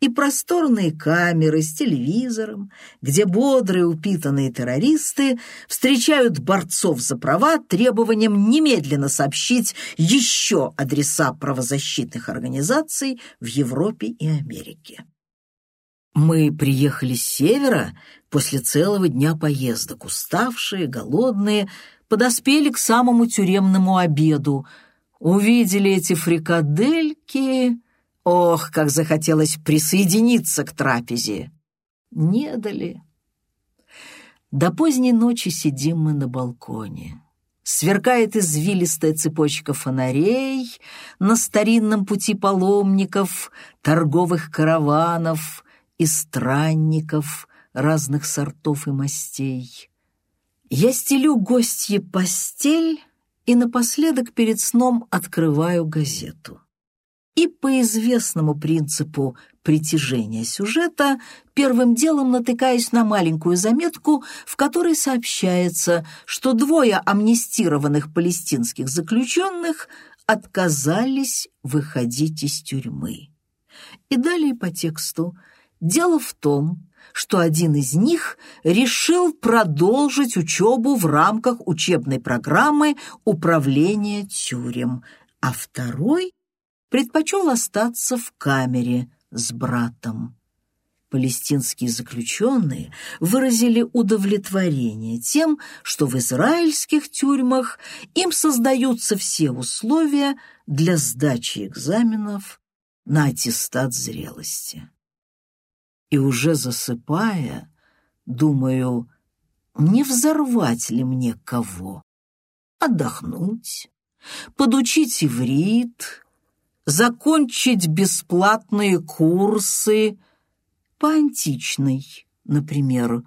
и просторные камеры с телевизором, где бодрые упитанные террористы встречают борцов за права требованием немедленно сообщить еще адреса правозащитных организаций в Европе и Америке. Мы приехали с севера после целого дня поездок, уставшие, голодные, подоспели к самому тюремному обеду, увидели эти фрикадельки Ох, как захотелось присоединиться к трапезе! Не дали. До поздней ночи сидим мы на балконе. Сверкает извилистая цепочка фонарей на старинном пути паломников, торговых караванов и странников разных сортов и мастей. Я стелю гостье постель и напоследок перед сном открываю газету и по известному принципу притяжения сюжета первым делом натыкаюсь на маленькую заметку, в которой сообщается, что двое амнистированных палестинских заключенных отказались выходить из тюрьмы. И далее по тексту «Дело в том, что один из них решил продолжить учебу в рамках учебной программы управления тюрем, а второй предпочел остаться в камере с братом. Палестинские заключенные выразили удовлетворение тем, что в израильских тюрьмах им создаются все условия для сдачи экзаменов на аттестат зрелости. И уже засыпая, думаю, не взорвать ли мне кого? Отдохнуть, подучить иврит, закончить бесплатные курсы по античной, например,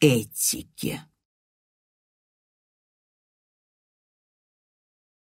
этике.